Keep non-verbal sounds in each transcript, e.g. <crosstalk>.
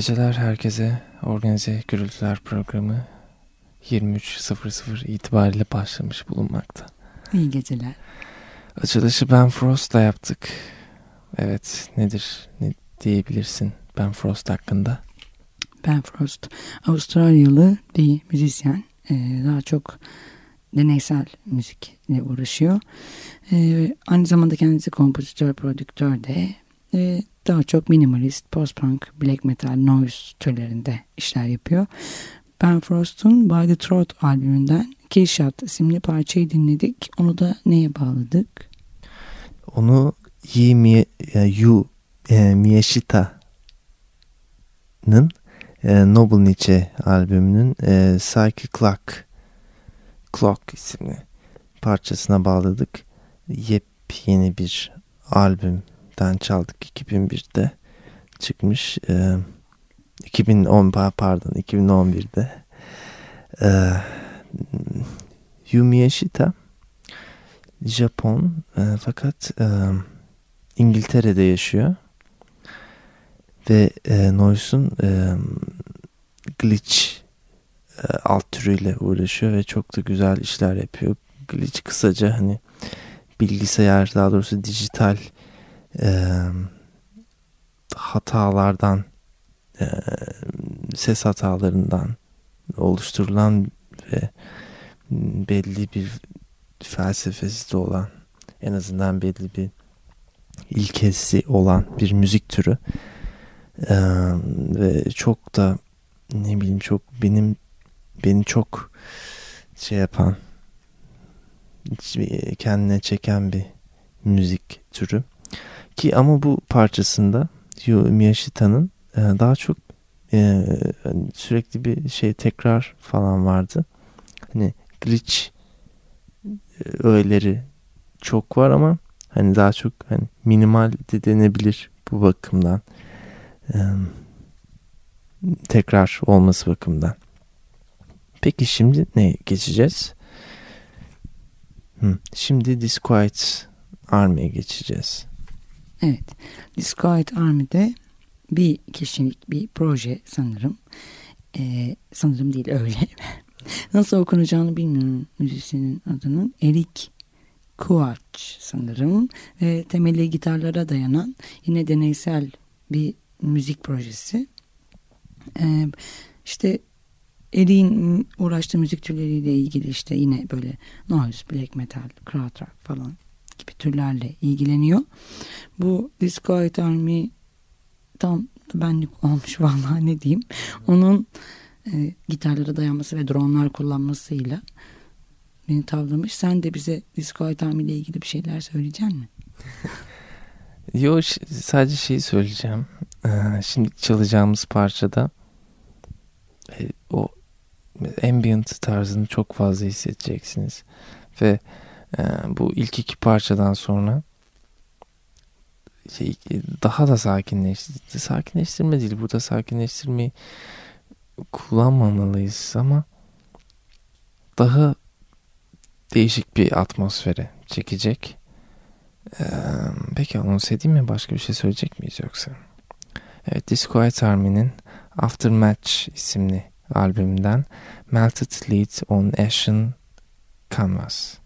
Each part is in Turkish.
Geceler herkese. Organize Gürültüler programı 23.00 itibariyle başlamış bulunmakta. İyi geceler. Açılışı Ben Frost'la yaptık. Evet nedir ne diyebilirsin Ben Frost hakkında? Ben Frost Avustralyalı bir müzisyen. Ee, daha çok deneysel müzikle uğraşıyor. Ee, aynı zamanda kendisi kompozitör, prodüktör de. Ee, daha çok minimalist, post-punk, black metal, noise türlerinde işler yapıyor. Ben Frost'un By the Throat albümünden Killshot isimli parçayı dinledik. Onu da neye bağladık? Onu Yi Mi, e, Yu e, Miyashita'nın e, Noble Nietzsche albümünün e, Psyche Clock Clock isimli parçasına bağladık. Yepyeni bir albümden çaldık 2001'de çıkmış. E, 2010 pardon 2011'de e, Yumi Yoshida Japon e, fakat e, İngiltere'de yaşıyor ve e, Noise'un e, glitch e, alt türüyle uğraşıyor ve çok da güzel işler yapıyor. Glitch kısaca hani bilgisayar daha doğrusu dijital e, hatalardan e, ses hatalarından oluşturulan ve belli bir felsefesi de olan en azından belli bir ilkesi olan bir müzik türü. Ee, ve çok da ne bileyim çok benim beni çok şey yapan kendine çeken bir müzik türü ki ama bu parçasında Yu Miyashita'nın e, daha çok e, sürekli bir şey tekrar falan vardı. Hani glitch e, öğeleri çok var ama hani daha çok hani minimal de denebilir bu bakımdan. Tekrar olması bakımından. Peki şimdi ne geçeceğiz? Şimdi Disquiet Army'ye geçeceğiz. Evet. Disquiet Army'de bir kişilik bir proje sanırım. Ee, sanırım değil öyle. <laughs> Nasıl okunacağını bilmiyorum müzisyenin adının. Erik Kuaç sanırım. Ve temeli gitarlara dayanan yine deneysel bir müzik projesi. Ee, işte Erik'in uğraştığı müzik türleriyle ilgili işte yine böyle noise, black metal, crowd rock falan gibi türlerle ilgileniyor. Bu Disco Army tam benlik olmuş vallahi ne diyeyim. Onun e, gitarlara dayanması ve dronlar kullanmasıyla beni tavlamış. Sen de bize Disco Army ile ilgili bir şeyler söyleyecek misin? <laughs> Yo sadece şeyi söyleyeceğim. Ee, şimdi çalacağımız parçada e, o ambient tarzını çok fazla hissedeceksiniz. Ve bu ilk iki parçadan sonra şey, daha da sakinleşti. Sakinleştirme değil. Burada sakinleştirmeyi kullanmamalıyız ama daha değişik bir atmosfere çekecek. Ee, peki anons edeyim mi? Başka bir şey söyleyecek miyiz yoksa? Evet, Disquiet Army'nin Aftermatch isimli albümünden Melted Lead on Ashen Canvas.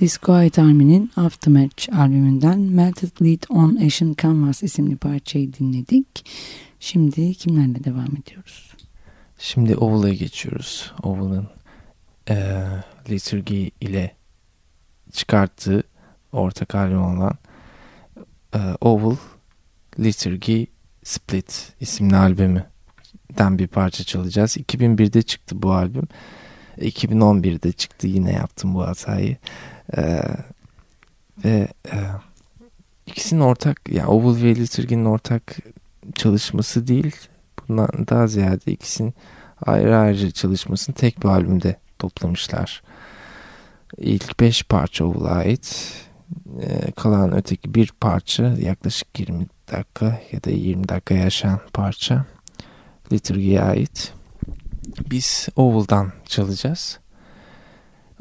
Disco Army'nin Aftermatch albümünden Melted Lead on Asian Canvas isimli parçayı dinledik. Şimdi kimlerle devam ediyoruz? Şimdi Oval'a geçiyoruz. Oval'ın e, Liturgy ile çıkarttığı ortak albüm olan e, Oval Liturgy Split isimli albümüden bir parça çalacağız. 2001'de çıktı bu albüm. 2011'de çıktı yine yaptım bu hatayı. Ee, ve e, ikisinin ortak yani Oval ve Liturgy'nin ortak çalışması değil. Bundan daha ziyade ikisinin ayrı ayrı çalışmasını tek bir albümde toplamışlar. İlk beş parça Oval'a ait. Ee, kalan öteki bir parça yaklaşık 20 dakika ya da 20 dakika yaşayan parça Liturgy'ye ait. Biz Oval'dan çalacağız.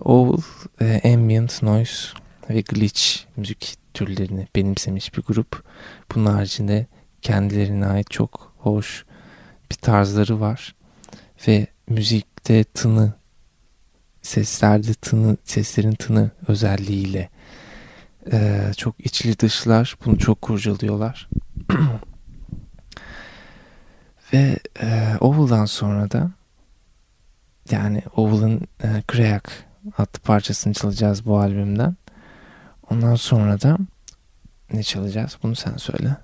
Oval e, ambient noise ve glitch müzik türlerini benimsemiş bir grup. Bunun haricinde kendilerine ait çok hoş bir tarzları var. Ve müzikte tını, seslerde tını, seslerin tını özelliğiyle e, çok içli dışlar. Bunu çok kurcalıyorlar. <clears throat> Ve e, Oval'dan sonra da yani Oval'ın e, Kreak adlı parçasını çalacağız bu albümden. Ondan sonra da ne çalacağız? Bunu sen söyle.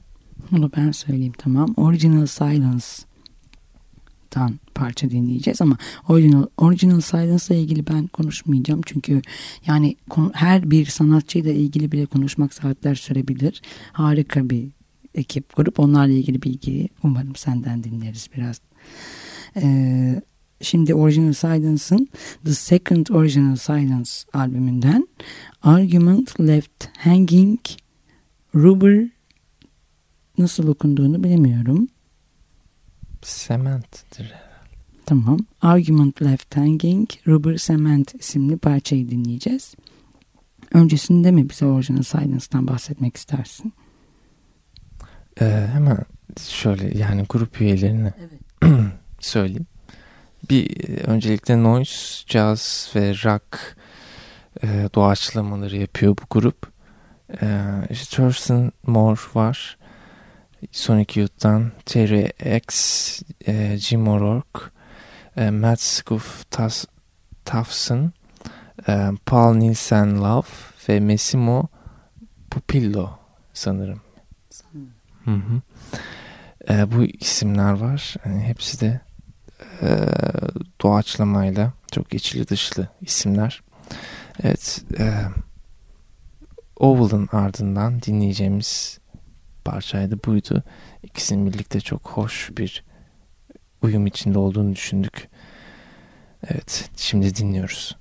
Bunu ben söyleyeyim tamam. Original Silence'dan parça dinleyeceğiz ama Original, Original Silence ile ilgili ben konuşmayacağım. Çünkü yani her bir sanatçıyla ilgili bile konuşmak saatler sürebilir. Harika bir ekip, grup. Onlarla ilgili bilgiyi umarım senden dinleriz biraz. Ee, şimdi Original Silence'ın The Second Original Silence albümünden Argument Left Hanging Rubber nasıl okunduğunu bilemiyorum. Cement'tir Tamam. Argument Left Hanging Rubber Cement isimli parçayı dinleyeceğiz. Öncesinde mi bize Original Silence'dan bahsetmek istersin? Ee, hemen şöyle yani grup üyelerini evet. <clears throat> söyleyeyim. Bir öncelikle noise, jazz ve rock e, doğaçlamaları yapıyor bu grup. E, işte Thurston Moore var. Sonic Youth'tan Terry X, e, Jim O'Rourke, e, Matt Scuff Tafson, e, Paul Nielsen Love ve Massimo Pupillo sanırım. Hı hı. E, bu isimler var. Yani hepsi de e, doğaçlamayla çok içli dışlı isimler. Evet. E, Oval'ın ardından dinleyeceğimiz parçaydı buydu. İkisinin birlikte çok hoş bir uyum içinde olduğunu düşündük. Evet şimdi dinliyoruz.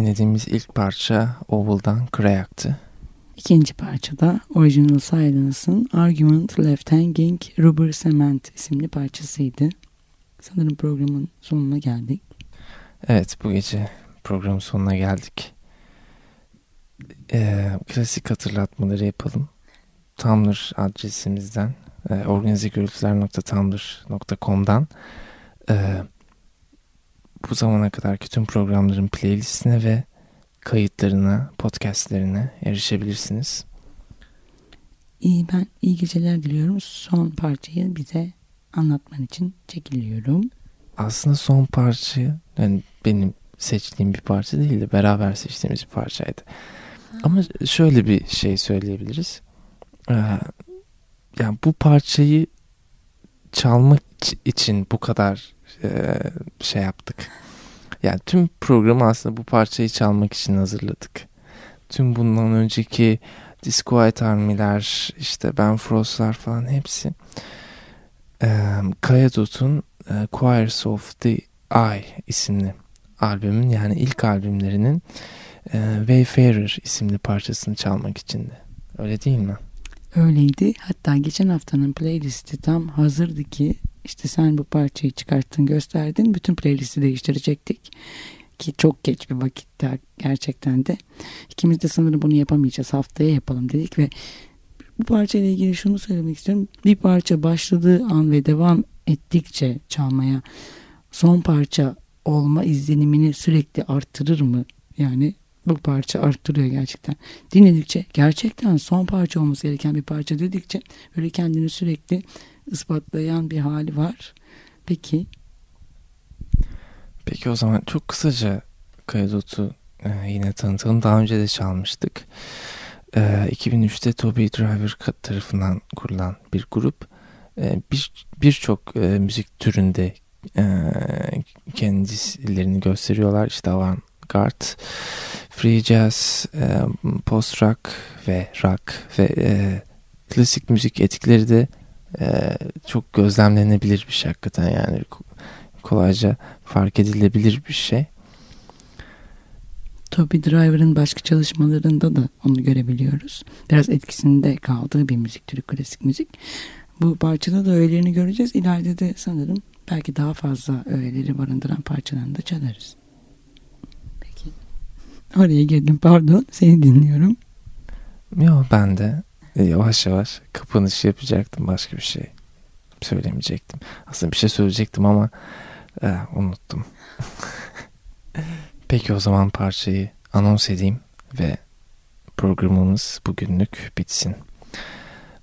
Dinlediğimiz ilk parça Oval'dan Krayak'tı. İkinci parçada Original Silence'ın Argument Left Hanging Rubber Cement isimli parçasıydı. Sanırım programın sonuna geldik. Evet bu gece programın sonuna geldik. Ee, klasik hatırlatmaları yapalım. Tumblr adresimizden e, organizegürültüler.tumblr.com'dan e, bu zamana kadarki tüm programların playlistine ve kayıtlarına, podcastlerine erişebilirsiniz. İyi ben iyi geceler diliyorum. Son parçayı bize anlatman için çekiliyorum. Aslında son parçayı yani benim seçtiğim bir parça değil de beraber seçtiğimiz bir parçaydı. Ama şöyle bir şey söyleyebiliriz. Ee, yani bu parçayı çalmak için bu kadar e, şey yaptık. Yani tüm programı aslında bu parçayı çalmak için hazırladık. Tüm bundan önceki White Army'ler, işte Ben Frost'lar falan hepsi e, Kaya Dot'un e, Choirs of the Eye isimli albümün yani ilk albümlerinin e, Wayfarer isimli parçasını çalmak içindi. Öyle değil mi? Öyleydi. Hatta geçen haftanın playlisti tam hazırdı ki işte sen bu parçayı çıkarttın gösterdin. Bütün playlisti değiştirecektik. Ki çok geç bir vakitte gerçekten de. İkimiz de sanırım bunu yapamayacağız. Haftaya yapalım dedik ve bu parçayla ilgili şunu söylemek istiyorum. Bir parça başladığı an ve devam ettikçe çalmaya son parça olma izlenimini sürekli arttırır mı? Yani bu parça arttırıyor gerçekten. Dinledikçe gerçekten son parça olması gereken bir parça dedikçe böyle kendini sürekli ispatlayan bir hali var. Peki. Peki o zaman çok kısaca Kayadot'u e, yine tanıtalım. Daha önce de çalmıştık. E, 2003'te Toby Driver tarafından kurulan bir grup. E, Birçok bir e, müzik türünde e, kendilerini gösteriyorlar. İşte avantgard, free jazz, e, post rock ve rock ve e, klasik müzik etikleri de e, çok gözlemlenebilir bir şey hakikaten yani kolayca fark edilebilir bir şey. Toby Driver'ın başka çalışmalarında da onu görebiliyoruz. Biraz etkisinde kaldığı bir müzik türü klasik müzik. Bu parçada da öğelerini göreceğiz. İleride de sanırım belki daha fazla öğeleri barındıran parçalarını da çalarız. Oraya girdim pardon seni dinliyorum. Yok ben de e, yavaş yavaş kapanış yapacaktım başka bir şey söylemeyecektim. Aslında bir şey söyleyecektim ama e, unuttum. <laughs> Peki o zaman parçayı anons edeyim ve programımız bugünlük bitsin.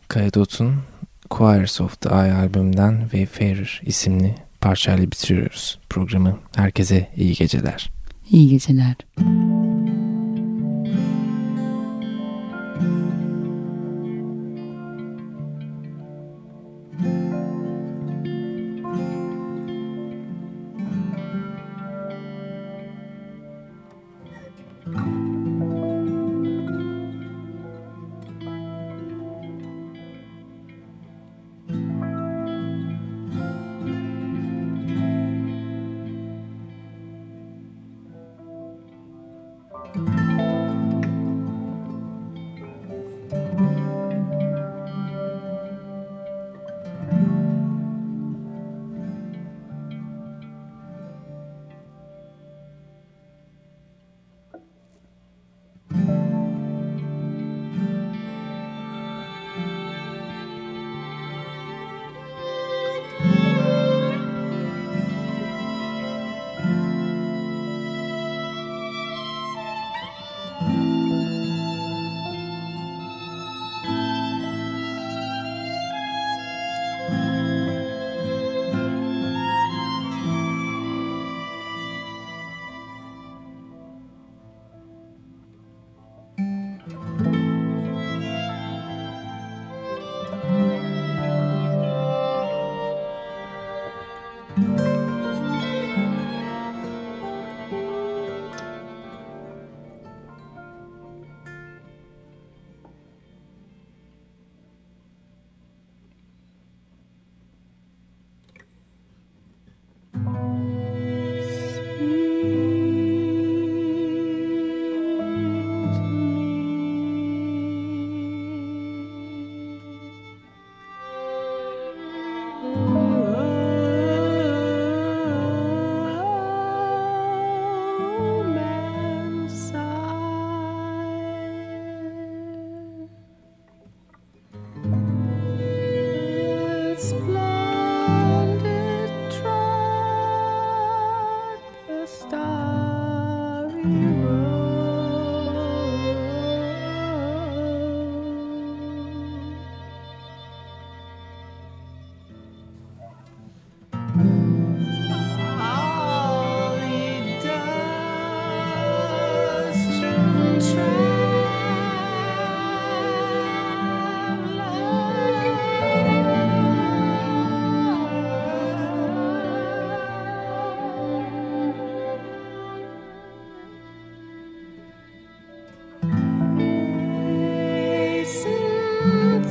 Kayadot'un Choirs of the Eye albümünden Wayfarer isimli parçayla bitiriyoruz programı. Herkese iyi geceler. İyi geceler.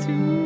to